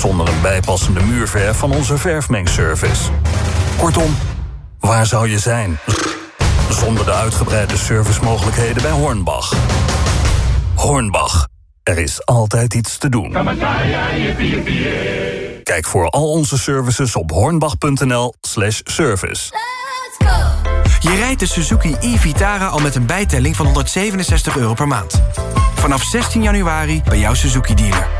Zonder een bijpassende muurverf van onze verfmengservice. Kortom, waar zou je zijn? Zonder de uitgebreide servicemogelijkheden bij Hornbach. Hornbach. Er is altijd iets te doen. Kijk voor al onze services op hornbach.nl slash service. Je rijdt de Suzuki e-Vitara al met een bijtelling van 167 euro per maand. Vanaf 16 januari bij jouw Suzuki-dealer.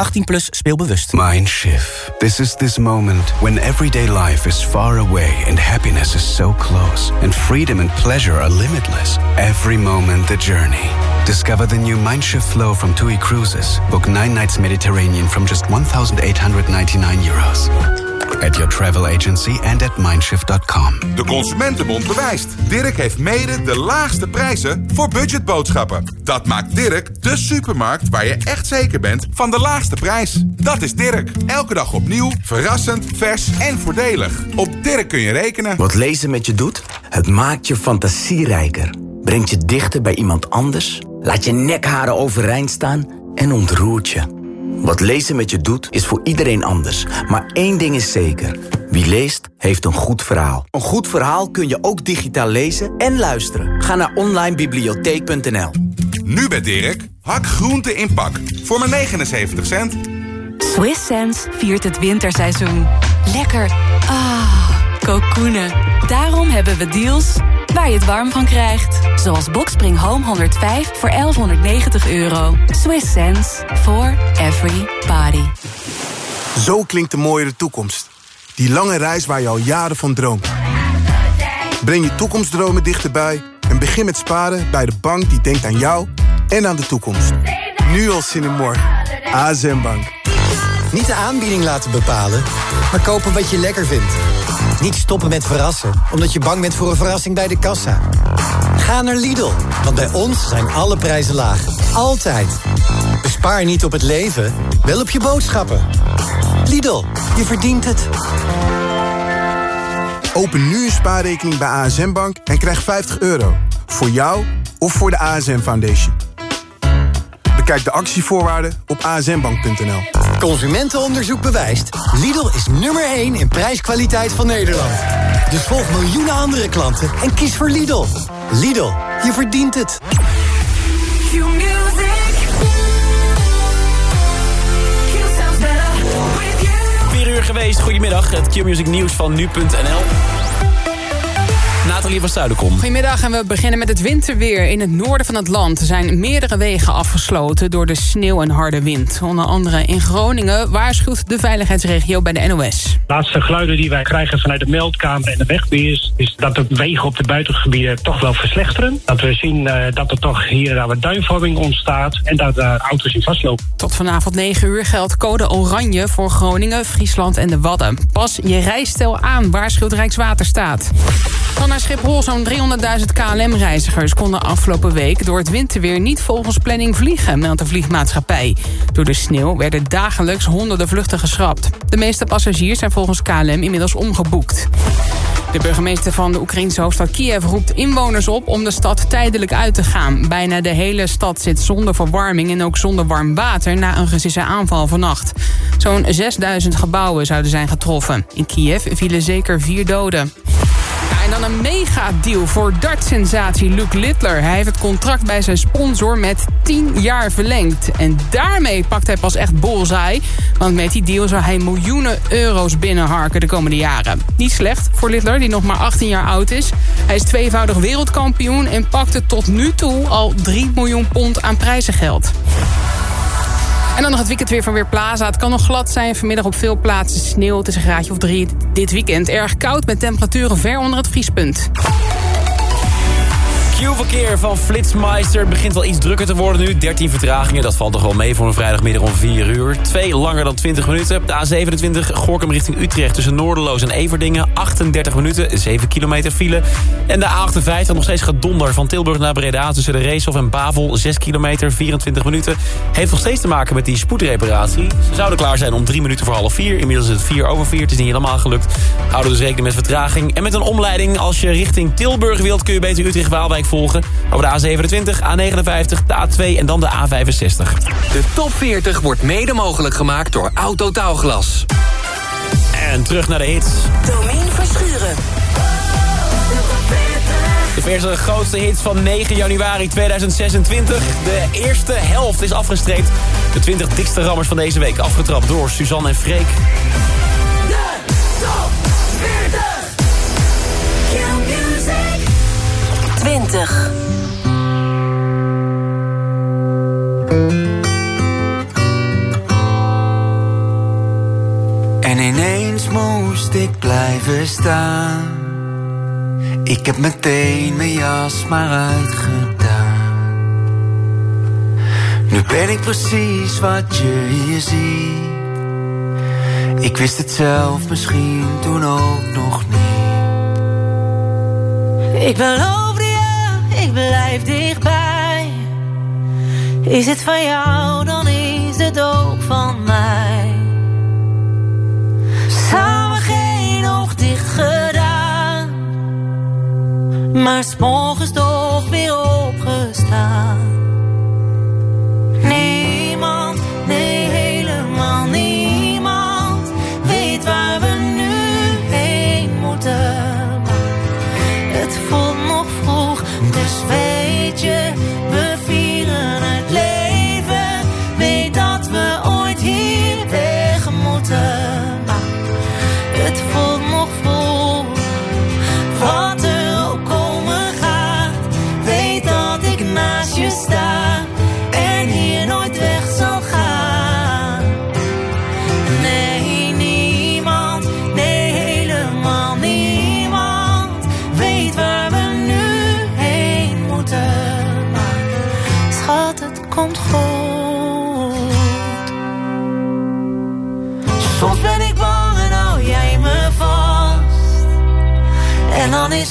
18 plus speelbewust. Mindshift. This is this moment when everyday life is far away and happiness is so close. And freedom and pleasure are limitless. Every moment the journey. Discover the new Mindshift flow from TUI Cruises. Book nine nights Mediterranean from just 1,899 euros. At your travel agency and at mindshift.com. De Consumentenbond bewijst. Dirk heeft mede de laagste prijzen voor budgetboodschappen. Dat maakt Dirk de supermarkt waar je echt zeker bent van de laagste prijs. Dat is Dirk. Elke dag opnieuw, verrassend, vers en voordelig. Op Dirk kun je rekenen. Wat lezen met je doet? Het maakt je fantasierijker. Brengt je dichter bij iemand anders. Laat je nekharen overeind staan en ontroert je. Wat lezen met je doet, is voor iedereen anders. Maar één ding is zeker. Wie leest, heeft een goed verhaal. Een goed verhaal kun je ook digitaal lezen en luisteren. Ga naar onlinebibliotheek.nl Nu bij Dirk, hak groente in pak. Voor maar 79 cent. Swiss Sense viert het winterseizoen. Lekker. Ah, kokoenen. Daarom hebben we deals waar je het warm van krijgt. Zoals Boxspring Home 105 voor 1190 euro. Swiss sense for every body. Zo klinkt de mooiere toekomst. Die lange reis waar je al jaren van droomt. Breng je toekomstdromen dichterbij en begin met sparen bij de bank die denkt aan jou en aan de toekomst. Nu al zin in morgen. ASM Bank. Niet de aanbieding laten bepalen, maar kopen wat je lekker vindt. Niet stoppen met verrassen, omdat je bang bent voor een verrassing bij de kassa. Ga naar Lidl, want bij ons zijn alle prijzen laag. Altijd. Bespaar niet op het leven, wel op je boodschappen. Lidl, je verdient het. Open nu een spaarrekening bij ASM Bank en krijg 50 euro. Voor jou of voor de ASM Foundation. Bekijk de actievoorwaarden op asmbank.nl. Consumentenonderzoek bewijst. Lidl is nummer 1 in prijskwaliteit van Nederland. Dus volg miljoenen andere klanten en kies voor Lidl. Lidl, je verdient het. Vier uur geweest, goedemiddag. Het Q-Music nieuws van nu.nl. Nathalie van Zuiderkom. Goedemiddag en we beginnen met het winterweer. In het noorden van het land zijn meerdere wegen afgesloten door de sneeuw en harde wind. Onder andere in Groningen waarschuwt de veiligheidsregio bij de NOS. De laatste geluiden die wij krijgen vanuit de meldkamer en de wegbeheers... is dat de wegen op de buitengebieden toch wel verslechteren. Dat we zien uh, dat er toch hier en daar wat duinvorming ontstaat... en dat uh, auto's in vastlopen. Tot vanavond 9 uur geldt code oranje voor Groningen, Friesland en de Wadden. Pas je rijstel aan, waarschuwt Rijkswaterstaat. Dan naar Schiphol. Zo'n 300.000 KLM-reizigers konden afgelopen week... door het winterweer niet volgens planning vliegen, meldt de vliegmaatschappij. Door de sneeuw werden dagelijks honderden vluchten geschrapt. De meeste passagiers zijn volgens KLM inmiddels omgeboekt. De burgemeester van de Oekraïnse hoofdstad Kiev roept inwoners op om de stad tijdelijk uit te gaan. Bijna de hele stad zit zonder verwarming en ook zonder warm water na een Russische aanval vannacht. Zo'n 6000 gebouwen zouden zijn getroffen. In Kiev vielen zeker vier doden. En dan een mega-deal voor dartsensatie Luke Littler. Hij heeft het contract bij zijn sponsor met 10 jaar verlengd. En daarmee pakt hij pas echt bullseye. Want met die deal zou hij miljoenen euro's binnenharken de komende jaren. Niet slecht voor Littler, die nog maar 18 jaar oud is. Hij is tweevoudig wereldkampioen en pakte tot nu toe al 3 miljoen pond aan prijzengeld. En dan nog het weekend weer van Weerplaza. Het kan nog glad zijn. Vanmiddag op veel plaatsen sneeuw. Het is een graadje of drie dit weekend. Erg koud met temperaturen ver onder het vriespunt. Q-verkeer van Flitsmeister. Begint wel iets drukker te worden nu. 13 vertragingen, dat valt toch wel mee voor een vrijdagmiddag om 4 uur. Twee langer dan 20 minuten. De A27 Gorkum richting Utrecht tussen Noorderloos en Everdingen. 38 minuten, 7 kilometer file. En de A58 nog steeds gedonder van Tilburg naar Breda... tussen de Reeshof en Bavel, 6 kilometer, 24 minuten. Heeft nog steeds te maken met die spoedreparatie. Ze zouden klaar zijn om 3 minuten voor half 4. Inmiddels is het 4 over 4, het is niet helemaal gelukt. Houden dus rekening met vertraging. En met een omleiding, als je richting Tilburg wilt... kun je beter Utrecht-Waalwijk volgen. Over de A27, A59, de A2 en dan de A65. De top 40 wordt mede mogelijk gemaakt door Autotaalglas. En terug naar de hits. Domien Verschuren. De verse grootste hits van 9 januari 2026. De eerste helft is afgestreept. De 20 dikste rammers van deze week afgetrapt door Suzanne en Freek. 20. En ineens moest ik blijven staan. Ik heb meteen mijn jas maar uitgedaan. Nu ben ik precies wat je hier ziet. Ik wist het zelf misschien toen ook nog niet. Ik beloof blijf dichtbij. Is het van jou, dan is het ook van mij. Samen geen oog dicht gedaan. Maar s'morgens toch weer opgestaan. Weet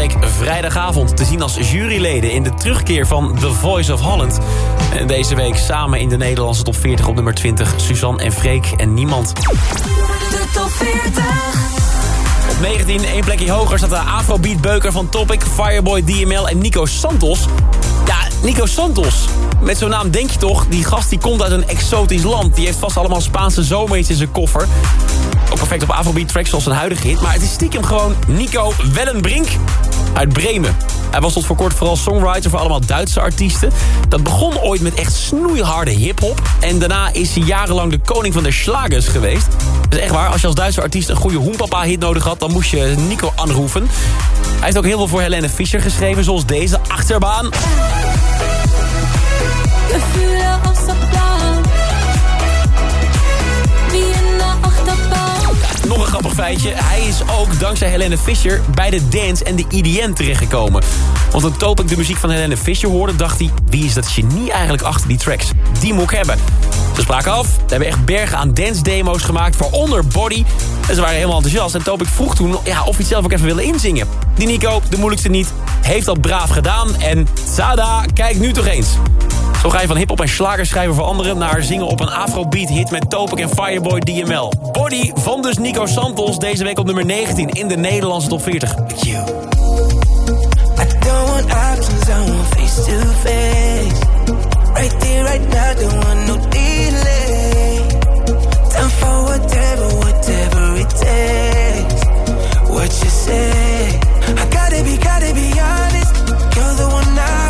week vrijdagavond te zien als juryleden... in de terugkeer van The Voice of Holland. En deze week samen in de Nederlandse top 40 op nummer 20... Suzanne en Freek en niemand. De top 40. Op 19, één plekje hoger staat de Afrobeat beuker van Topic, Fireboy, DML en Nico Santos. Ja, Nico Santos. Met zo'n naam denk je toch, die gast die komt uit een exotisch land. Die heeft vast allemaal Spaanse zomerhits in zijn koffer. Ook perfect op Afrobeat tracks zoals een huidige hit. Maar het is stiekem gewoon Nico Wellenbrink uit Bremen. Hij was tot voor kort vooral songwriter voor allemaal Duitse artiesten. Dat begon ooit met echt snoeiharde hiphop. En daarna is hij jarenlang de koning van de slagers geweest. Dat is echt waar, als je als Duitse artiest een goede Hoenpapa-hit nodig had... dan moest je Nico aanroepen. Hij heeft ook heel veel voor Helene Fischer geschreven, zoals deze Achterbaan. Gefühle Nog een grappig feitje. Hij is ook dankzij Helene Fischer bij de dance en de IDM terechtgekomen. Want toen Topic de muziek van Helene Fischer hoorde... dacht hij, wie is dat genie eigenlijk achter die tracks? Die moet ik hebben. Ze spraken af. Ze hebben echt bergen aan dance demo's gemaakt, waaronder Body. En ze waren helemaal enthousiast. En Topic vroeg toen ja, of hij het zelf ook even willen inzingen. Die Nico, de moeilijkste niet, heeft dat braaf gedaan. En tada, kijk nu toch eens. Zo ga je van hiphop en slagerschrijver veranderen... naar zingen op een afrobeat hit met Topic en Fireboy DML. Body van dus Nico Santos, deze week op nummer 19 in de Nederlandse top 40. You. don't want options, I want face to face. Right there, right now, don't want no delay. Time for whatever, whatever it takes. What you say? I gotta be, gotta be honest. You're the one I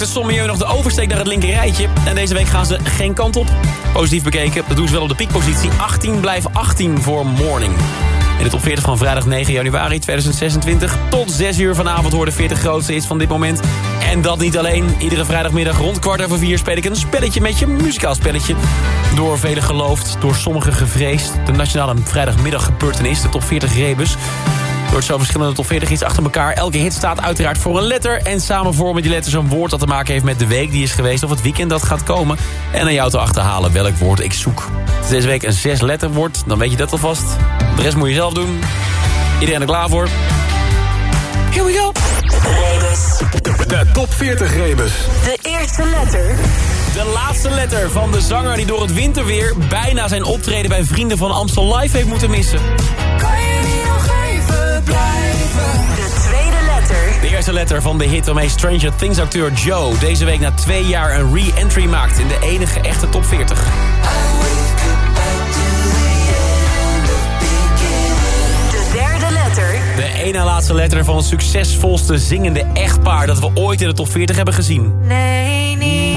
maakte Sommieu nog de oversteek naar het linker rijtje. En deze week gaan ze geen kant op. Positief bekeken, dat doen ze wel op de piekpositie. 18 blijft 18 voor Morning. In de top 40 van vrijdag 9 januari 2026. Tot 6 uur vanavond hoor de 40 grootste is van dit moment. En dat niet alleen. Iedere vrijdagmiddag rond kwart over vier speel ik een spelletje met je. Muzikaal spelletje. Door velen geloofd, door sommigen gevreesd. De nationale vrijdagmiddag gebeurtenis, de top 40 rebus. Door zo verschillende top 40 hits achter elkaar. Elke hit staat uiteraard voor een letter. En samen vormen die letters een woord dat te maken heeft met de week die is geweest... of het weekend dat gaat komen. En aan jou te achterhalen welk woord ik zoek. Het is deze week een zes letter woord, dan weet je dat alvast. De rest moet je zelf doen. Iedereen er klaar voor? Here we go. Rebus. De top 40 Rebus. De eerste letter. De laatste letter van de zanger die door het winterweer... bijna zijn optreden bij Vrienden van Amstel Live heeft moeten missen. Kan je niet nog even blijven? De tweede letter. De eerste letter van de hit waarmee Stranger Things acteur Joe... deze week na twee jaar een re-entry maakt in de enige echte top 40. De derde letter. De ene na laatste letter van het succesvolste zingende echtpaar... dat we ooit in de top 40 hebben gezien. Nee, niemand.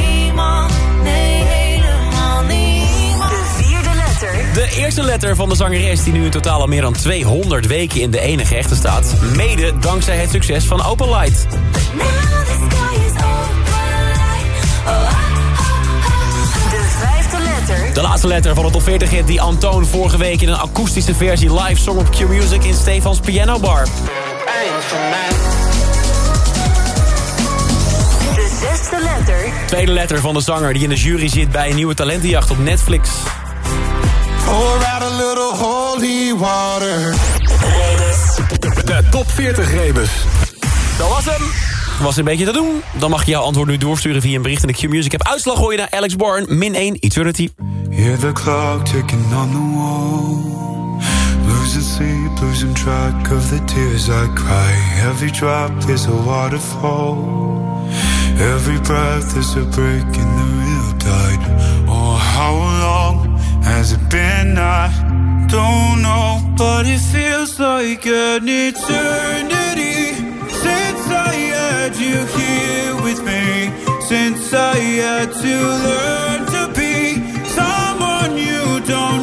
Eerste letter van de zangeres die nu in totaal al meer dan 200 weken in de enige echte staat. Mede dankzij het succes van Open Light. De vijfde letter. De laatste letter van de top 40 hit die Antoon vorige week in een akoestische versie live zong op Q-Music in Stefans Piano Bar. De zesde letter. Tweede letter van de zanger die in de jury zit bij een nieuwe talentenjacht op Netflix. Pour out a little holy water. De top 40 Rebus. Dat was hem. Was een beetje te doen? Dan mag je jouw antwoord nu doorsturen via een bericht in de Q-Music app. Uitslag hoor je naar Alex Bourne, min 1, Eternity. Hear the clock ticking on the wall. Losing sleep, losing track of the tears I cry. Every drop is a waterfall. Every breath is a break in the real tide. Oh, how long has it been? I don't know, but it feels like an eternity since I had you here with me. Since I had to learn to be someone you don't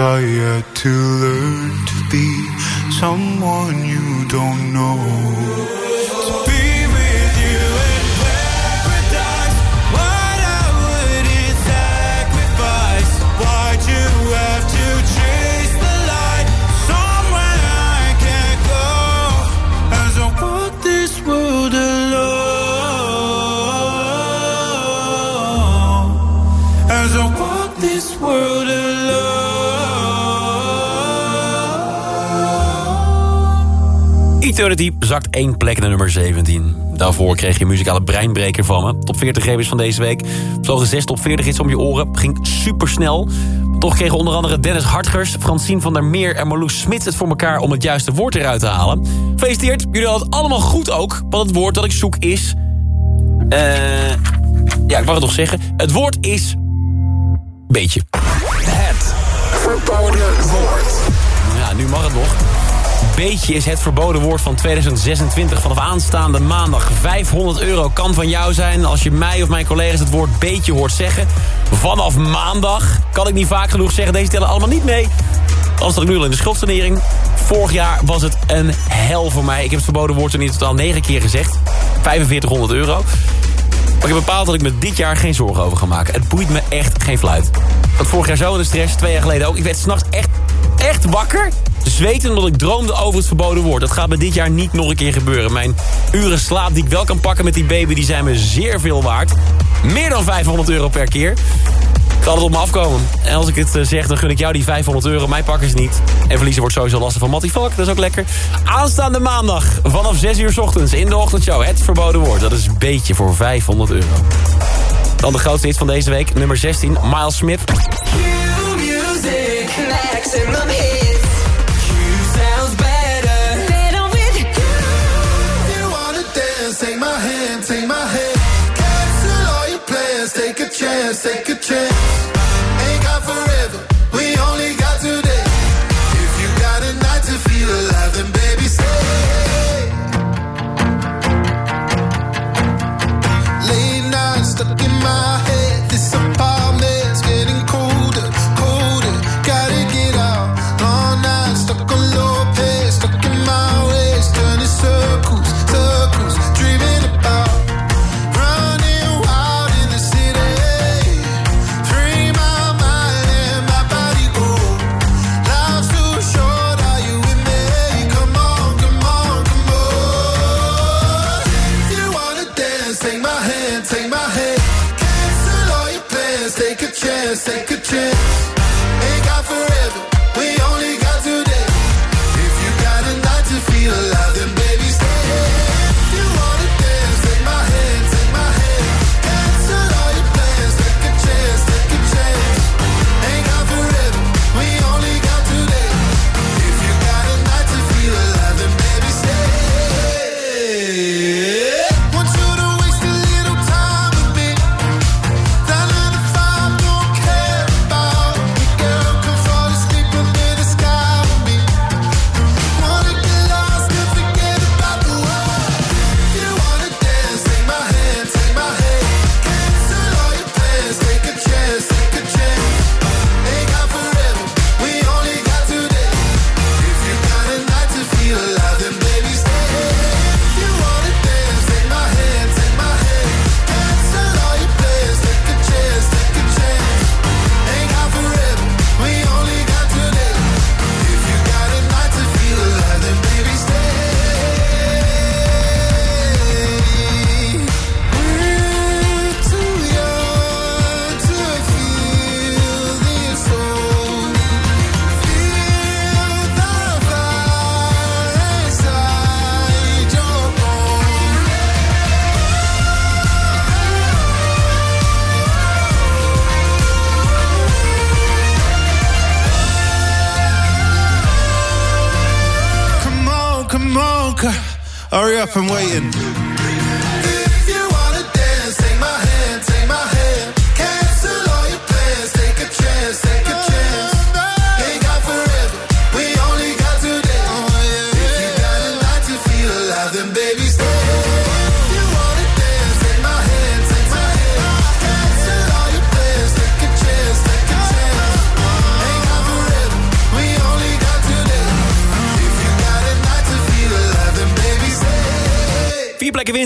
Had to learn to be someone you don't know. Eternity zakt één plek naar nummer 17. Daarvoor kreeg je een muzikale breinbreker van me. Top 40 rebus van deze week. Vlogen zes top 40 hits om je oren. Ging supersnel. Toch kregen onder andere Dennis Hartgers, Francine van der Meer en Marloes Smit het voor elkaar om het juiste woord eruit te halen. Gefeliciteerd, jullie hadden het allemaal goed ook. Want het woord dat ik zoek is... eh ja, ik mag het nog zeggen. Het woord is... Beetje. Het verboden woord. Ja, nu mag het nog. Beetje is het verboden woord van 2026. Vanaf aanstaande maandag 500 euro kan van jou zijn... als je mij of mijn collega's het woord beetje hoort zeggen. Vanaf maandag kan ik niet vaak genoeg zeggen. Deze tellen allemaal niet mee. Sta ik nu al in de schuldsanering. Vorig jaar was het een hel voor mij. Ik heb het verboden woord er in totaal 9 keer gezegd. 4500 euro. Maar ik heb bepaald dat ik me dit jaar geen zorgen over ga maken. Het boeit me echt geen fluit. Want vorig jaar zo in de stress, twee jaar geleden ook. Ik werd s'nachts echt, echt wakker. Zweten omdat ik droomde over het verboden woord. Dat gaat me dit jaar niet nog een keer gebeuren. Mijn uren slaap die ik wel kan pakken met die baby... die zijn me zeer veel waard. Meer dan 500 euro per keer. Kan het op me afkomen. En als ik het eh, zeg, dan gun ik jou die 500 euro. Mij pakken ze niet. En verliezen wordt sowieso lastig van Matty Valk. Dat is ook lekker. Aanstaande maandag vanaf 6 uur 's ochtends in de ochtendshow. Het verboden woord. Dat is een beetje voor 500 euro. Dan de grootste hit van deze week. Nummer 16. Miles Smith. Maximum hits. You better. Better with you. You wanna dance, take my hand, take my hand. Cancel all your plans, take a chance, take a chance. Take a chance.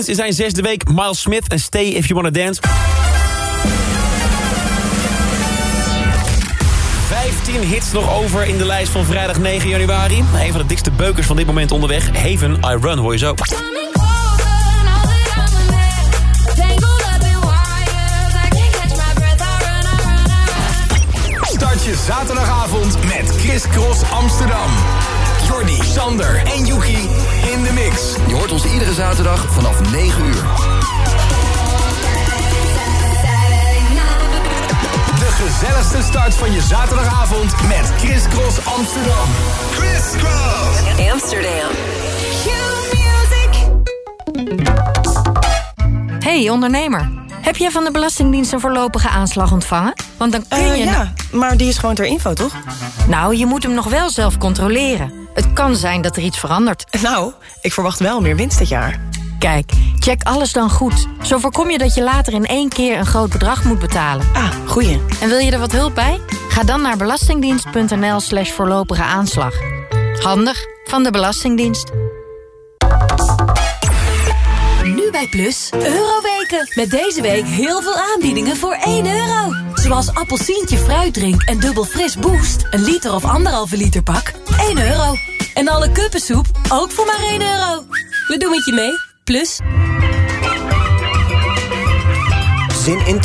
Winst in zijn zesde week. Miles Smith en Stay If You Wanna Dance. 15 hits nog over in de lijst van vrijdag 9 januari. Een van de dikste beukers van dit moment onderweg. Haven, I Run, hoor je zo. Start je zaterdagavond met Chris Cross Amsterdam. Jordi, Sander en Yuki in de mix. Je hoort ons iedere zaterdag vanaf 9 uur. De gezelligste start van je zaterdagavond met Chris Cross Amsterdam. Chris Cross Amsterdam. Hey ondernemer, heb jij van de Belastingdienst een voorlopige aanslag ontvangen? Want dan kun Eh, je... ja, maar die is gewoon ter info, toch? Nou, je moet hem nog wel zelf controleren. Het kan zijn dat er iets verandert. Nou, ik verwacht wel meer winst dit jaar. Kijk, check alles dan goed. Zo voorkom je dat je later in één keer een groot bedrag moet betalen. Ah, goeie. En wil je er wat hulp bij? Ga dan naar belastingdienst.nl slash voorlopige aanslag. Handig van de Belastingdienst. Nu bij Plus, Euroweken. Met deze week heel veel aanbiedingen voor 1 euro. Zoals appelsientje fruitdrink en dubbel fris boost. Een liter of anderhalve liter pak, 1 euro. En alle kuppensoep, ook voor maar 1 euro. We doen het je mee, Plus. Zin in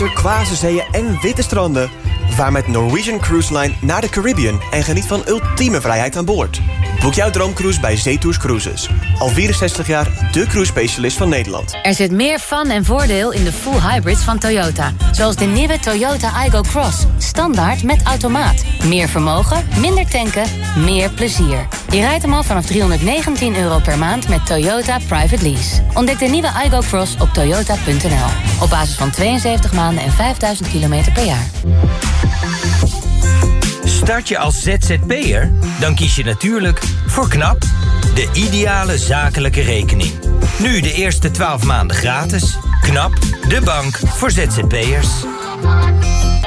en witte stranden. Vaar met Norwegian Cruise Line naar de Caribbean en geniet van ultieme vrijheid aan boord. Boek jouw droomcruise bij Zetours Cruises. Al 64 jaar de cruise specialist van Nederland. Er zit meer fun en voordeel in de full hybrids van Toyota. Zoals de nieuwe Toyota Igo Cross. Standaard met automaat. Meer vermogen, minder tanken, meer plezier. Je rijdt hem al vanaf 319 euro per maand met Toyota Private Lease. Ontdek de nieuwe Igo Cross op toyota.nl. Op basis van 72 maanden en 5000 kilometer per jaar. Start je als ZZP'er? Dan kies je natuurlijk voor KNAP, de ideale zakelijke rekening. Nu de eerste 12 maanden gratis. KNAP, de bank voor ZZP'ers.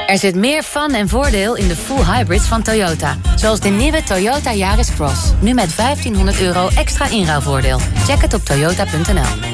Er zit meer fun en voordeel in de full hybrids van Toyota. Zoals de nieuwe Toyota Yaris Cross. Nu met 1500 euro extra inruilvoordeel. Check het op toyota.nl.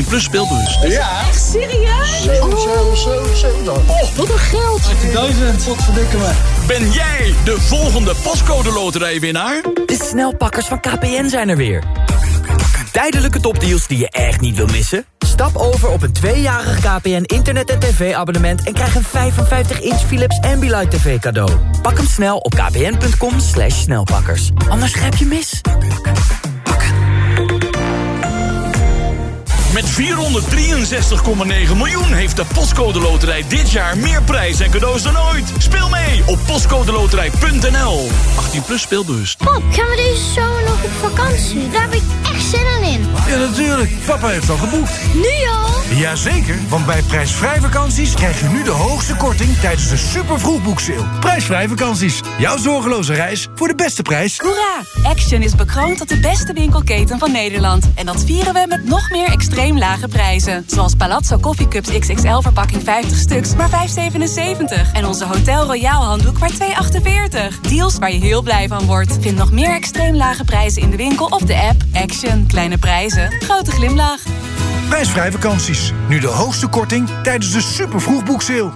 18 plus speelbus. Ja. Echt serieus? Oh, wat een geld. 18.000. Wat verdikken me. Ben jij de volgende pascode loterijwinnaar? De snelpakkers van KPN zijn er weer. Tijdelijke topdeals die je echt niet wil missen? Stap over op een tweejarig KPN internet- en tv-abonnement... en krijg een 55-inch Philips Ambilight TV cadeau. Pak hem snel op kpn.com slash snelpakkers. Anders grijp je mis. Met 463,9 miljoen heeft de Postcode Loterij dit jaar meer prijs en cadeaus dan ooit. Speel mee op postcodeloterij.nl. 18 plus speelbewust. Pap, gaan we deze zomer nog op vakantie? Daar heb ik echt zin in. Ja, natuurlijk. Papa heeft al geboekt. Nu al? Jazeker, want bij prijsvrij vakanties krijg je nu de hoogste korting tijdens de super vroegboekseil. Prijsvrij vakanties. Jouw zorgeloze reis voor de beste prijs. Hoera! Action is bekroond tot de beste winkelketen van Nederland. En dat vieren we met nog meer extreem lage prijzen. Zoals Palazzo Coffee Cups XXL verpakking 50 stuks, maar 5,77. En onze Hotel Royal handdoek maar 2,48. Deals waar je heel blij van wordt. Vind nog meer extreem lage prijzen in de winkel of de app. Action. Kleine prijzen. Grote glimlach. Prijsvrij vakanties. Nu de hoogste korting tijdens de super vroegboekseil.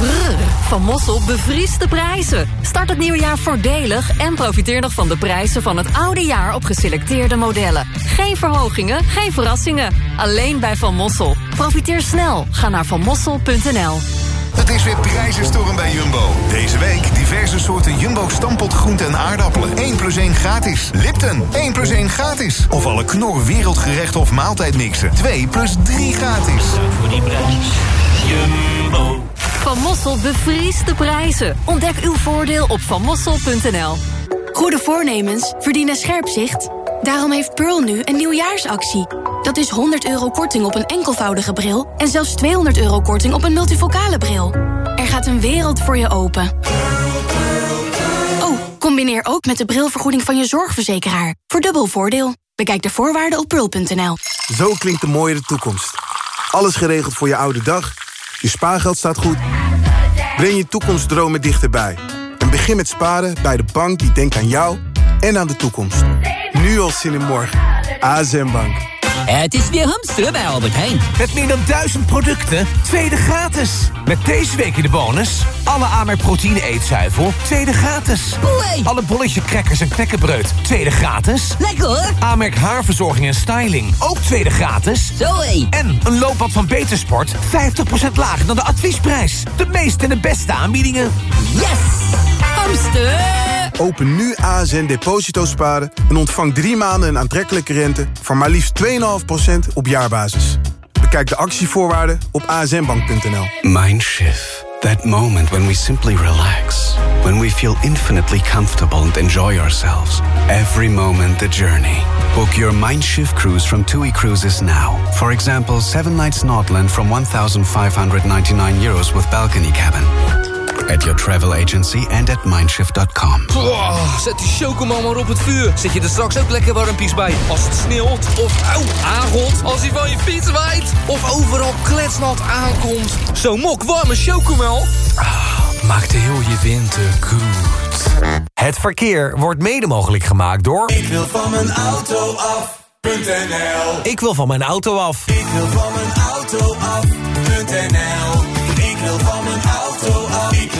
Brrr, van Mossel bevriest de prijzen. Start het nieuwe jaar voordelig en profiteer nog van de prijzen van het oude jaar op geselecteerde modellen. Geen verhogingen, geen verrassingen. Alleen bij Van Mossel. Profiteer snel. Ga naar vanmossel.nl. Het is weer prijzenstorm bij Jumbo. Deze week diverse soorten Jumbo stampot groenten en aardappelen. 1 plus 1 gratis. Lipton, 1 plus 1 gratis. Of alle knor wereldgerecht of maaltijdmixen. 2 plus 3 gratis. Voor die prijs. Jumbo. Van Mossel bevriest de prijzen. Ontdek uw voordeel op vanmossel.nl. Goede voornemens verdienen scherp zicht. Daarom heeft Pearl nu een nieuwjaarsactie. Dat is 100 euro korting op een enkelvoudige bril... en zelfs 200 euro korting op een multifocale bril. Er gaat een wereld voor je open. Oh, combineer ook met de brilvergoeding van je zorgverzekeraar. Voor dubbel voordeel. Bekijk de voorwaarden op pearl.nl. Zo klinkt de mooiere toekomst. Alles geregeld voor je oude dag. Je spaargeld staat goed. Breng je toekomstdromen dichterbij. En begin met sparen bij de bank die denkt aan jou en aan de toekomst. Nu al zin in morgen. ASM Bank. Het is weer hamsteren bij Albert Heijn. Met meer dan duizend producten, tweede gratis. Met deze week in de bonus... alle Amerk proteïne eetzuivel, tweede gratis. Alle bolletje crackers en knekkenbreud, tweede gratis. Lekker hoor. Amerk haarverzorging en styling, ook tweede gratis. Zoé. En een loopbad van Betersport, 50% lager dan de adviesprijs. De meeste en de beste aanbiedingen. Yes! Hamster! Open nu ASN Deposito Sparen en ontvang drie maanden een aantrekkelijke rente... van maar liefst 2,5% op jaarbasis. Bekijk de actievoorwaarden op asnbank.nl. Mindshift. That moment when we simply relax. When we feel infinitely comfortable and enjoy ourselves. Every moment the journey. Book your Mindshift cruise from TUI Cruises now. For example, 7 nights Nordland from 1,599 euros with balcony cabin. At your travel agency and at mindshift.com. Oh, zet die chocomel maar op het vuur. Zet je er straks ook lekker warmpies bij. Als het sneeuwt of auw, aangot. Als hij van je fiets waait. Of overal kletsnat aankomt. Zo'n mok warme chocomel. Ah, maakt heel je winter goed. Het verkeer wordt mede mogelijk gemaakt door... Ik wil van mijn auto af.nl Ik wil van mijn auto af. Ik wil van mijn auto af.nl Ik wil van mijn auto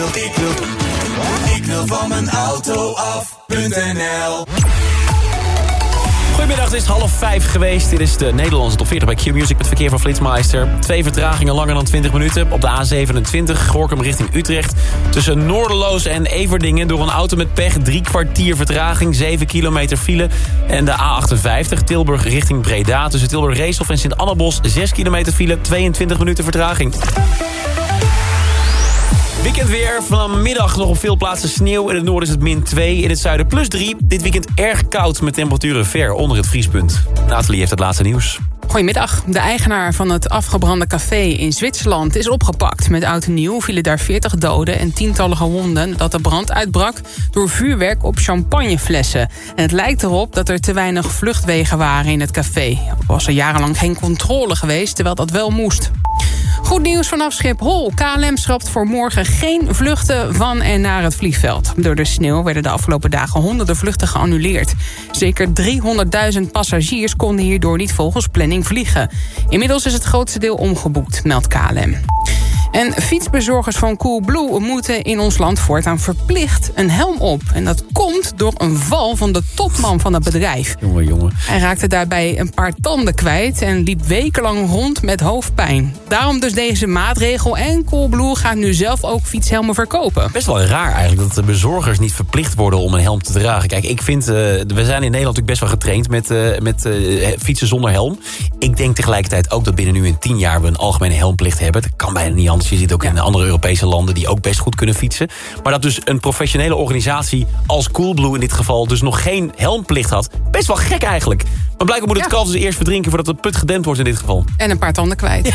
ik wil, van mijn auto af.nl Goedemiddag, het is half vijf geweest. Dit is de Nederlandse top 40 bij Q-Music met verkeer van Flitsmeister. Twee vertragingen langer dan 20 minuten. Op de A27, Gorkum richting Utrecht. Tussen Noorderloos en Everdingen door een auto met pech. Drie kwartier vertraging, 7 kilometer file. En de A58, Tilburg richting Breda. Tussen Tilburg Reeshof en Sint-Annabos, 6 kilometer file. 22 minuten vertraging. Weekendweer. Vanmiddag nog op veel plaatsen sneeuw. In het noorden is het min 2, in het zuiden plus 3. Dit weekend erg koud met temperaturen ver onder het vriespunt. Nathalie heeft het laatste nieuws. Goedemiddag. De eigenaar van het afgebrande café in Zwitserland is opgepakt. Met oud nieuw vielen daar 40 doden en tientallen gewonden... dat de brand uitbrak door vuurwerk op champagneflessen. En het lijkt erop dat er te weinig vluchtwegen waren in het café. Ook was er jarenlang geen controle geweest, terwijl dat wel moest. Goed nieuws vanaf Schiphol. KLM schrapt voor morgen geen vluchten van en naar het vliegveld. Door de sneeuw werden de afgelopen dagen honderden vluchten geannuleerd. Zeker 300.000 passagiers konden hierdoor niet volgens planning vliegen. Inmiddels is het grootste deel omgeboekt, meldt KLM. En fietsbezorgers van Coolblue moeten in ons land voortaan verplicht een helm op. En dat komt door een val van de topman van het bedrijf. Jongen, jongen. Hij raakte daarbij een paar tanden kwijt en liep wekenlang rond met hoofdpijn. Daarom dus deze maatregel en Coolblue gaat nu zelf ook fietshelmen verkopen. Best wel raar eigenlijk dat de bezorgers niet verplicht worden om een helm te dragen. Kijk, ik vind, eh, we zijn in Nederland natuurlijk best wel getraind met, eh, met eh, fietsen zonder helm. Ik denk tegelijkertijd ook dat binnen nu in tien jaar we een algemene helmplicht hebben. Dat kan bijna niet anders. Je ziet ook in andere Europese landen die ook best goed kunnen fietsen. Maar dat dus een professionele organisatie als Coolblue in dit geval dus nog geen helmplicht had. Best wel gek eigenlijk. Maar blijkbaar moet het kalf dus eerst verdrinken voordat het put gedempt wordt in dit geval. En een paar tanden kwijt.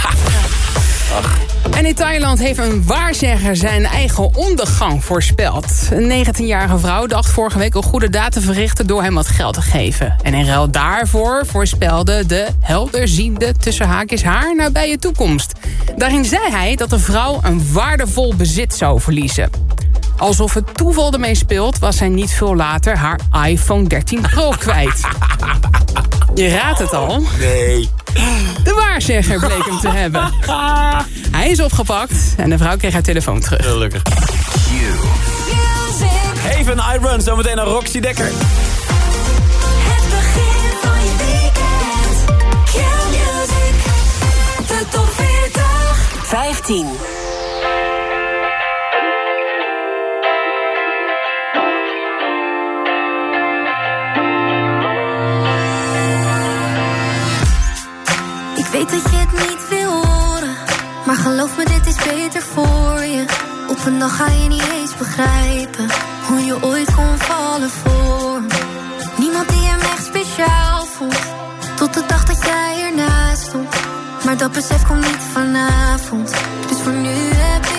En in Thailand heeft een waarzegger zijn eigen ondergang voorspeld. Een 19-jarige vrouw dacht vorige week een goede daad te verrichten... door hem wat geld te geven. En in ruil daarvoor voorspelde de helderziende tussen haakjes haar nabije toekomst. Daarin zei hij dat de vrouw een waardevol bezit zou verliezen. Alsof het toeval ermee speelt, was zij niet veel later haar iPhone 13 Pro kwijt. Je raadt het al. Nee. De waarzegger bleek hem te hebben. Hij is opgepakt en de vrouw kreeg haar telefoon terug. Gelukkig. Even I Run, zometeen naar Roxy Dekker. 15. Ik weet dat je het niet wil horen, maar geloof me, dit is beter voor je. Op een dag ga je niet eens begrijpen hoe je ooit kon vallen voor. Niemand die hem echt speciaal voelt, tot de dag dat jij ernaast stond maar dat besef komt niet vanavond. Dus voor nu heb ik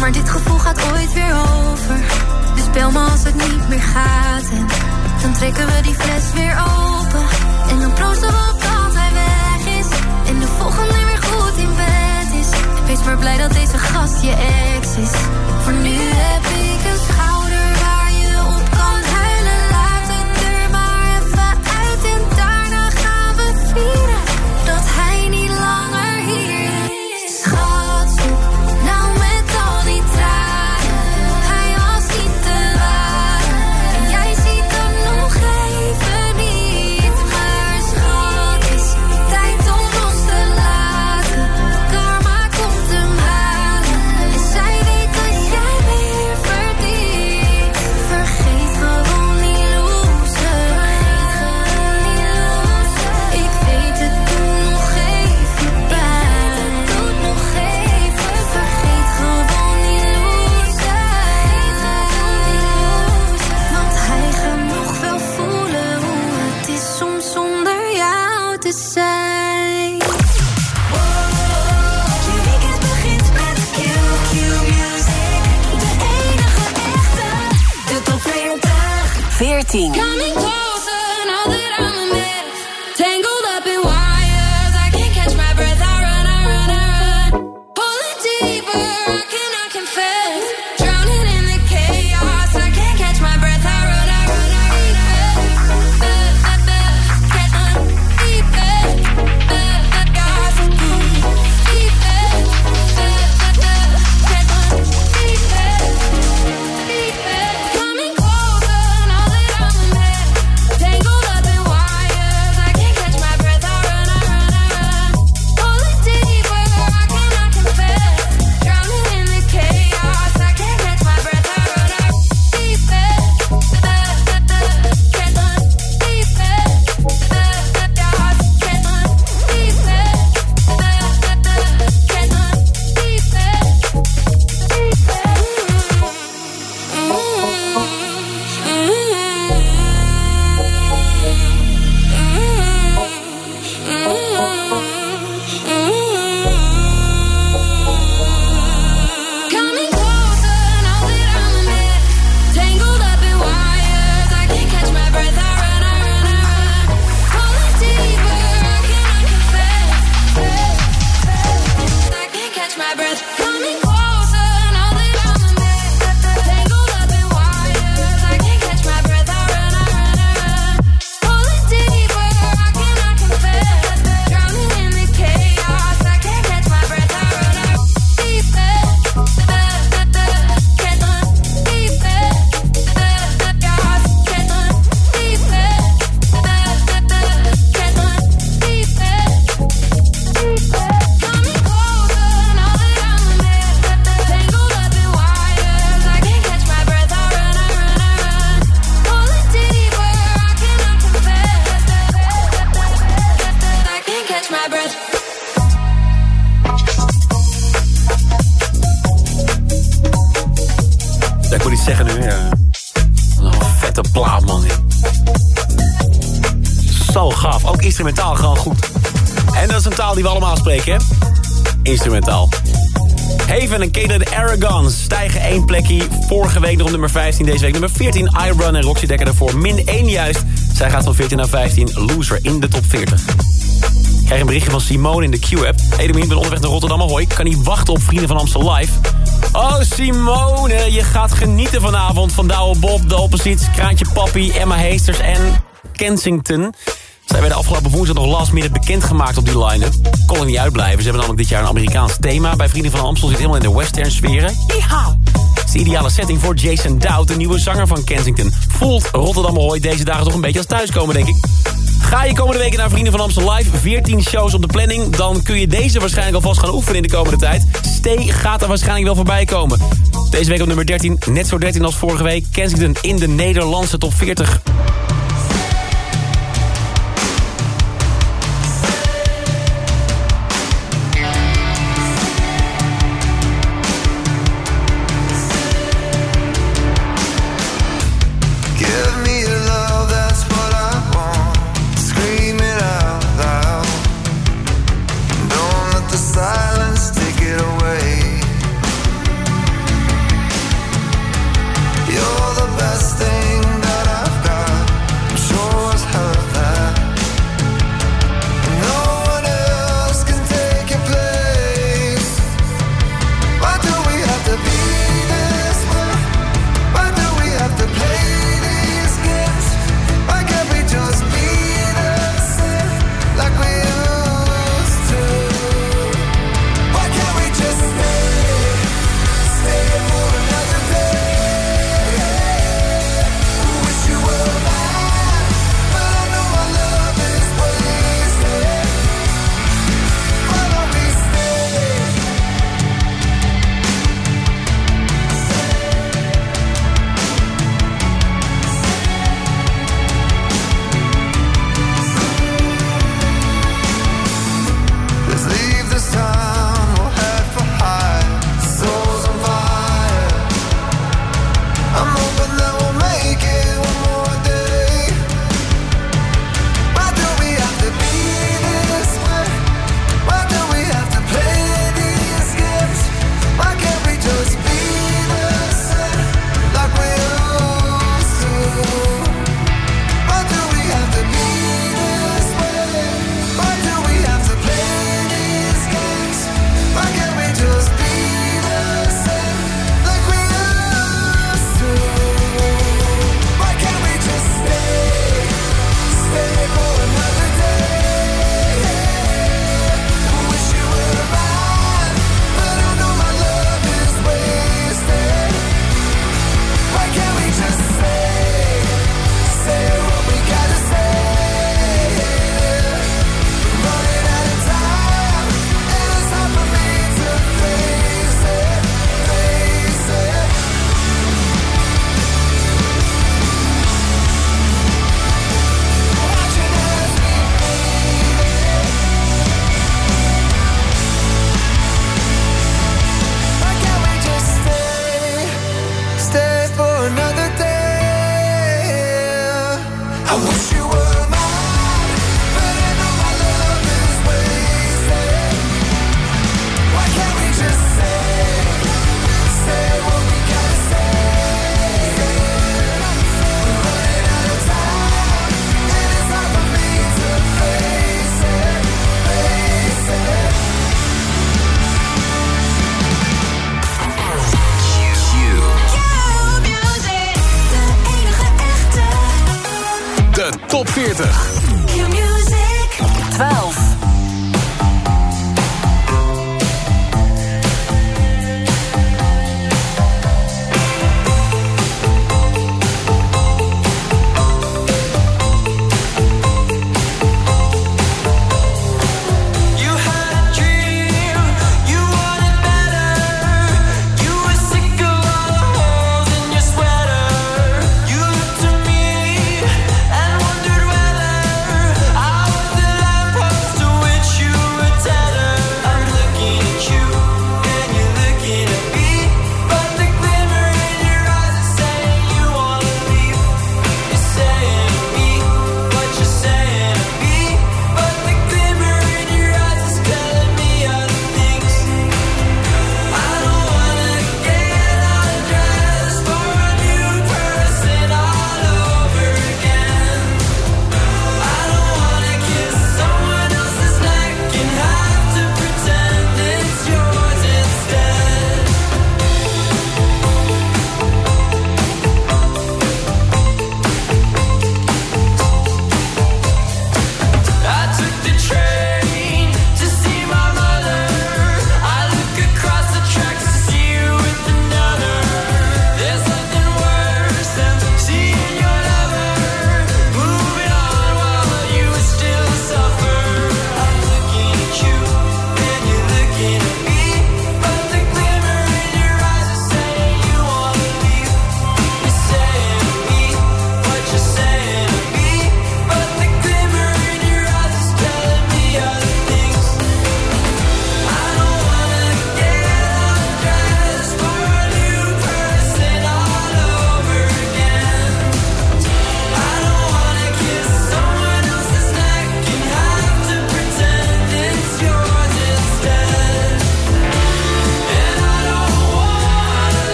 Maar dit gevoel gaat ooit weer over. Dus bel me als het niet meer gaat. En dan trekken we die fles weer open. En dan proosten we op dat hij weg is. En de volgende weer goed in bed is. Wees maar blij dat deze gast je ex is. Voor nu heb marketing. Instrumentaal. Haven en Kaden Aragon stijgen één plekje. Vorige week nog nummer 15, deze week nummer 14. Iron en Roxy Dekker ervoor. Min 1 juist. Zij gaat van 14 naar 15. Loser in de top 40. Ik krijg een berichtje van Simone in de Q-app. Edemin, ik ben onderweg naar Rotterdam. Ahoy. Kan niet wachten op Vrienden van Amstel Live. Oh, Simone, je gaat genieten vanavond van Douwe Bob, de Opposites, Kraantje Papi, Emma Heesters en Kensington. Zij werden afgelopen woensdag nog last minute bekendgemaakt op die line-up. Kon er niet uitblijven. Ze hebben namelijk dit jaar een Amerikaans thema. Bij Vrienden van Amstel zit helemaal in de western sferen. Yeehaw! Het is de ideale setting voor Jason Dowd, de nieuwe zanger van Kensington. Voelt Rotterdam Ahoy deze dagen toch een beetje als thuiskomen, denk ik. Ga je komende weken naar Vrienden van Amstel Live, 14 shows op de planning... dan kun je deze waarschijnlijk alvast gaan oefenen in de komende tijd. Stay gaat er waarschijnlijk wel voorbij komen. Deze week op nummer 13, net zo 13 als vorige week... Kensington in de Nederlandse top 40.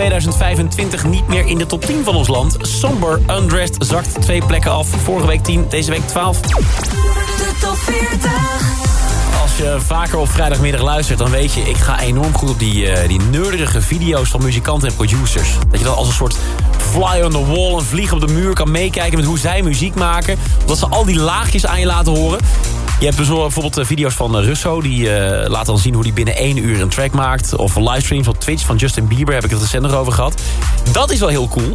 2025 niet meer in de top 10 van ons land. Somber Undressed zakt twee plekken af. Vorige week 10, deze week 12. De top 40. Als je vaker op vrijdagmiddag luistert, dan weet je... ik ga enorm goed op die, eh, die nerdige video's van muzikanten en producers. Dat je dan als een soort fly on the wall, een vlieg op de muur kan meekijken... met hoe zij muziek maken. Dat ze al die laagjes aan je laten horen. Je hebt dus bijvoorbeeld eh, video's van eh, Russo... die eh, laat dan zien hoe hij binnen één uur een track maakt. Of livestreams op Twitch van Justin Bieber, heb ik het recent nog over gehad. Dat is wel heel cool.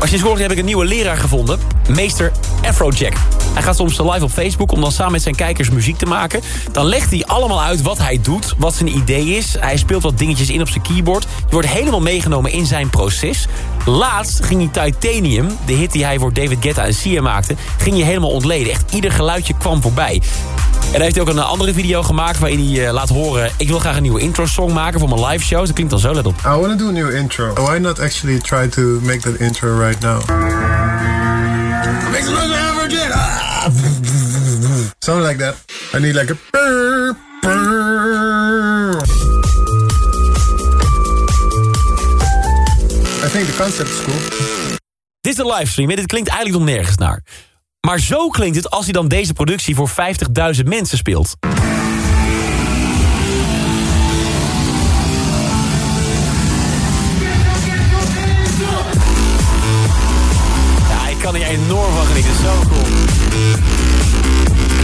Maar sinds kort heb ik een nieuwe leraar gevonden. Meester Afrojack. Hij gaat soms live op Facebook om dan samen met zijn kijkers muziek te maken. Dan legt hij allemaal uit wat hij doet, wat zijn idee is. Hij speelt wat dingetjes in op zijn keyboard. Je wordt helemaal meegenomen in zijn proces. Laatst ging hij Titanium, de hit die hij voor David Guetta en Sia maakte... ging je helemaal ontleden. Echt ieder geluidje kwam voorbij. En hij heeft ook een andere video gemaakt waarin hij eh, laat horen... ik wil graag een nieuwe intro-song maken voor mijn live shows. Dat klinkt dan zo, let op. I want to do a new intro. Why not actually try to make that intro right now? Something like that. I need like a. burr, burr. I think the concept is cool. Dit is de livestream en dit klinkt eigenlijk nog nergens naar. Maar zo klinkt het als hij dan deze productie voor 50.000 mensen speelt. Ja, ik kan hier enorm van genieten. Zo cool.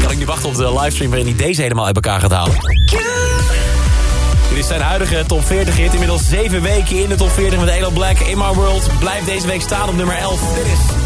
Kan ik nu wachten op de livestream waarin hij deze helemaal uit elkaar gaat halen. Dit is zijn huidige top 40 hit. Inmiddels zeven weken in de top 40 met Elo Black. In My World blijft deze week staan op nummer 11. Dit is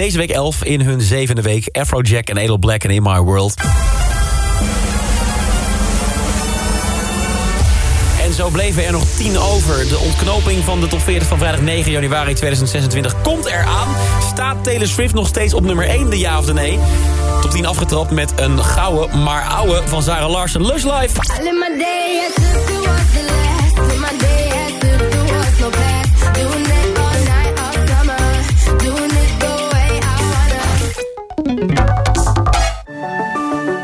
deze week 11 in hun zevende week. Afrojack en Adel Black en In My World. En zo bleven er nog 10 over. De ontknoping van de top 40 van vrijdag 9 januari 2026 komt eraan. Staat Taylor Swift nog steeds op nummer 1, de ja of de nee? Top 10 afgetrapt met een gouden, maar oude van Sarah Larsen. Lush Life.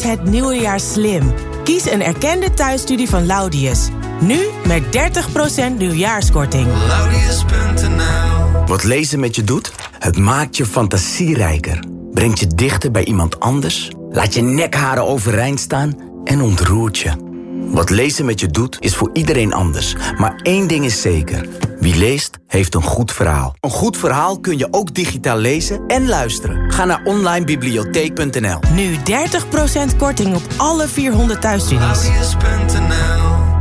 Start het nieuwe jaar slim. Kies een erkende thuisstudie van Laudius. Nu met 30% nieuwjaarskorting. Wat lezen met je doet? Het maakt je fantasierijker. Brengt je dichter bij iemand anders. Laat je nekharen overeind staan en ontroert je. Wat lezen met je doet is voor iedereen anders. Maar één ding is zeker. Wie leest, heeft een goed verhaal. Een goed verhaal kun je ook digitaal lezen en luisteren. Ga naar onlinebibliotheek.nl Nu 30% korting op alle 400 thuisstudies.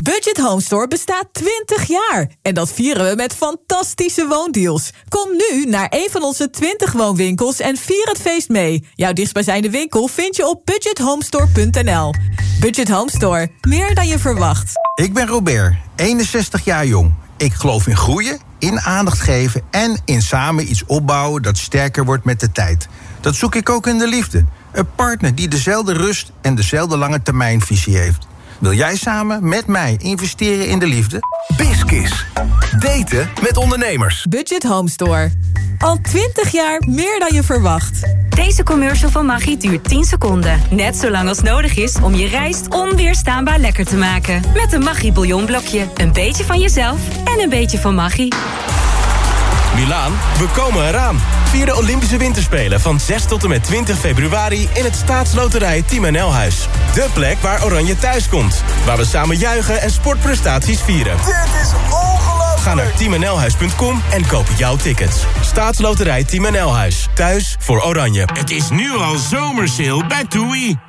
Budget Home Store bestaat 20 jaar. En dat vieren we met fantastische woondeals. Kom nu naar een van onze 20 woonwinkels en vier het feest mee. Jouw dichtstbijzijnde winkel vind je op budgethomestore.nl. Budget Home Store. Meer dan je verwacht. Ik ben Robert, 61 jaar jong. Ik geloof in groeien, in aandacht geven en in samen iets opbouwen dat sterker wordt met de tijd. Dat zoek ik ook in de liefde. Een partner die dezelfde rust en dezelfde lange termijnvisie heeft. Wil jij samen met mij investeren in de liefde? Biskis. Daten met ondernemers. Budget Home Store. Al 20 jaar meer dan je verwacht. Deze commercial van Maggi duurt 10 seconden. Net zo lang als nodig is om je rijst onweerstaanbaar lekker te maken. Met een Maggi bouillonblokje. Een beetje van jezelf en een beetje van Maggi. Milaan, we komen eraan. Vier de Olympische Winterspelen van 6 tot en met 20 februari... in het staatsloterij Team NL Huis. De plek waar Oranje thuis komt. Waar we samen juichen en sportprestaties vieren. Dit is ongelooflijk! Ga naar teamnlhuis.com en koop jouw tickets. Staatsloterij Team NL Huis. Thuis voor Oranje. Het is nu al zomersale bij TUI.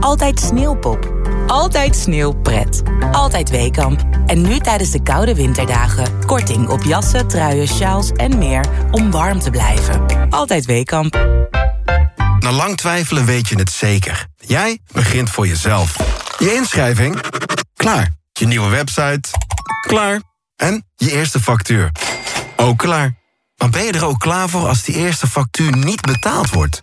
Altijd sneeuwpop. Altijd sneeuwpret. Altijd Weekamp. En nu tijdens de koude winterdagen. Korting op jassen, truien, sjaals en meer om warm te blijven. Altijd Weekamp. Na lang twijfelen weet je het zeker. Jij begint voor jezelf. Je inschrijving? Klaar. Je nieuwe website? Klaar. En je eerste factuur? Ook klaar. Maar ben je er ook klaar voor als die eerste factuur niet betaald wordt?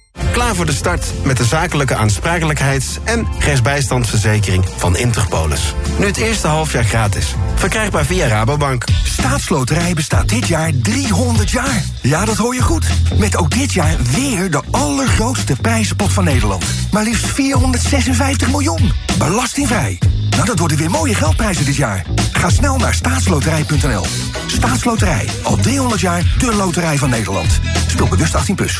Klaar voor de start met de zakelijke aansprakelijkheids- en rechtsbijstandsverzekering van Interpolis. Nu het eerste halfjaar gratis. Verkrijgbaar via Rabobank. Staatsloterij bestaat dit jaar 300 jaar. Ja, dat hoor je goed. Met ook dit jaar weer de allergrootste prijzenpot van Nederland. Maar liefst 456 miljoen. Belastingvrij. Nou, dat worden weer mooie geldprijzen dit jaar. Ga snel naar staatsloterij.nl. Staatsloterij. Al 300 jaar de loterij van Nederland. Speel bewust 18+. Plus.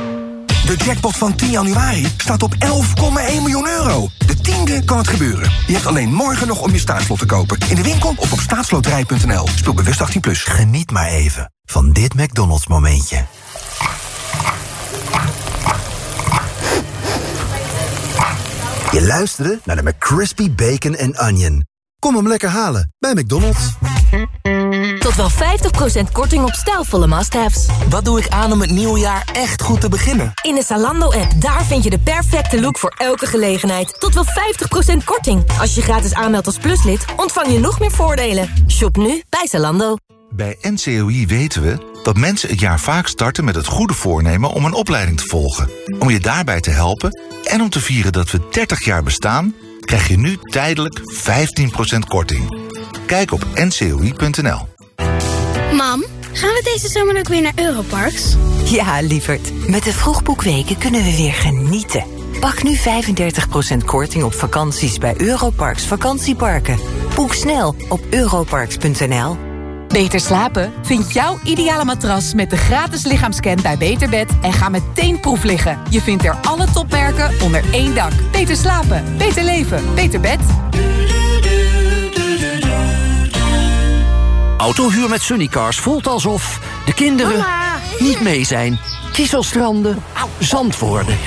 de jackpot van 10 januari staat op 11,1 miljoen euro. De tiende kan het gebeuren. Je hebt alleen morgen nog om je staatslot te kopen. In de winkel of op staatsloterij.nl. Speel bewust 18+. Plus. Geniet maar even van dit McDonald's momentje. Je luisterde naar de McCrispy Bacon and Onion. Kom hem lekker halen bij McDonald's. Tot wel 50% korting op stijlvolle must-haves. Wat doe ik aan om het nieuwe jaar echt goed te beginnen? In de Zalando-app, daar vind je de perfecte look voor elke gelegenheid. Tot wel 50% korting. Als je gratis aanmeldt als pluslid, ontvang je nog meer voordelen. Shop nu bij Zalando. Bij NCOI weten we dat mensen het jaar vaak starten met het goede voornemen om een opleiding te volgen. Om je daarbij te helpen en om te vieren dat we 30 jaar bestaan, krijg je nu tijdelijk 15% korting. Kijk op ncoi.nl. Mam, gaan we deze zomer ook weer naar Europarks? Ja, lieverd. Met de vroegboekweken kunnen we weer genieten. Pak nu 35% korting op vakanties bij Europarks vakantieparken. Boek snel op europarks.nl. Beter slapen? Vind jouw ideale matras met de gratis lichaamscan bij Beterbed en ga meteen proef liggen. Je vindt er alle topmerken onder één dak. Beter slapen, beter leven, beter bed. Autohuur met Sunnycars voelt alsof de kinderen niet mee zijn. Kieselstranden, zand worden